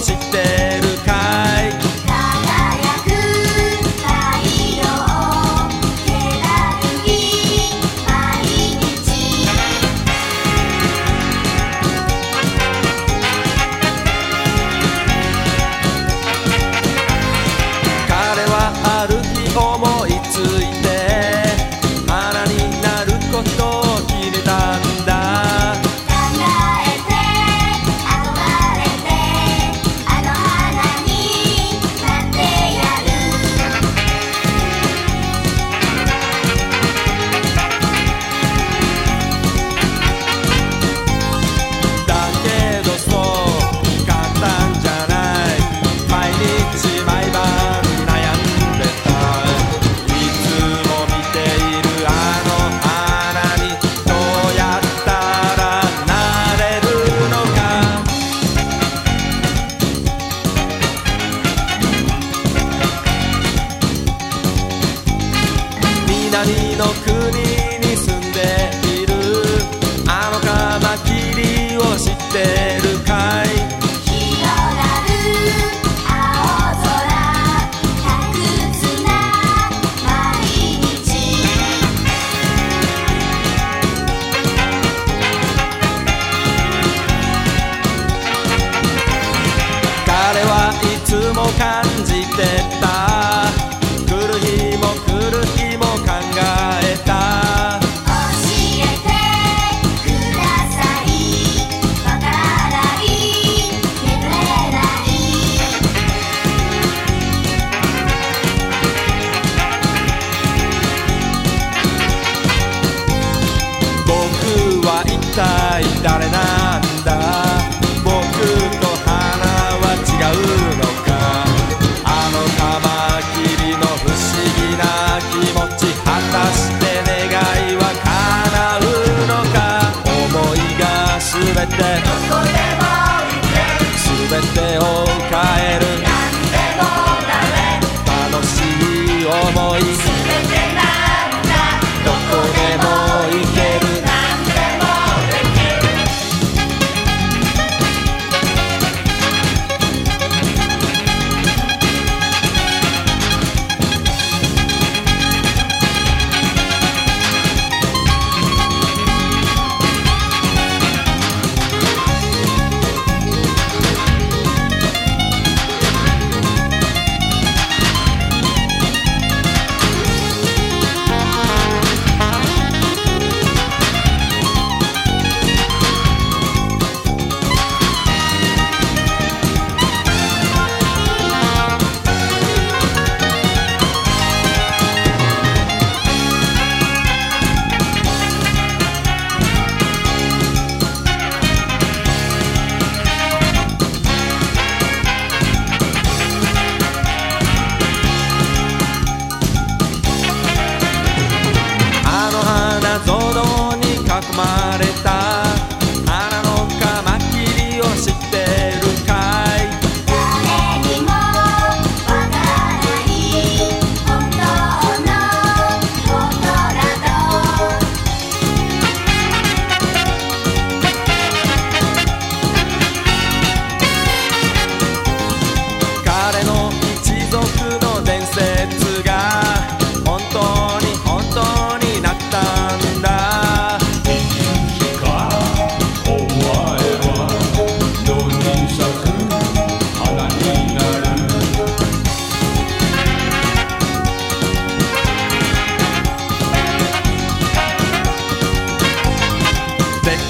esse tempo. つも感じてた。来る日も来る日も考えた。教えてください。わからない。眠れない。僕は一体誰議な気持ち果たして願いは叶うのか？思いが全て。どこでも行け全てを変え花園に囲まれた。花のカマキリを知ってるかい。誰にもわからない本当のことだと彼の一族の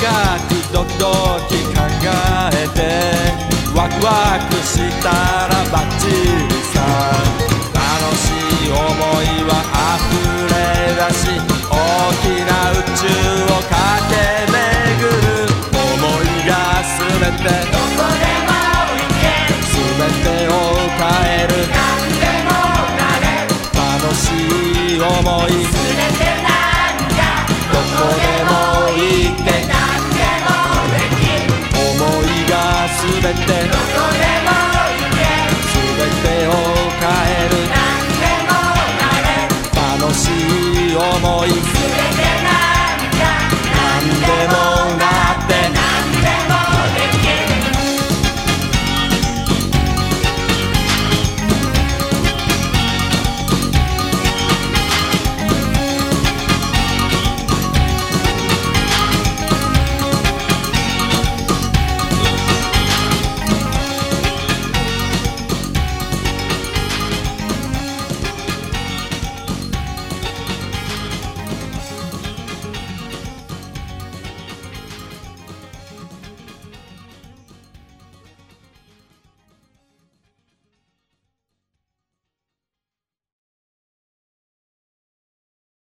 くドキドキ考えてワクワクしたらバッチリさ。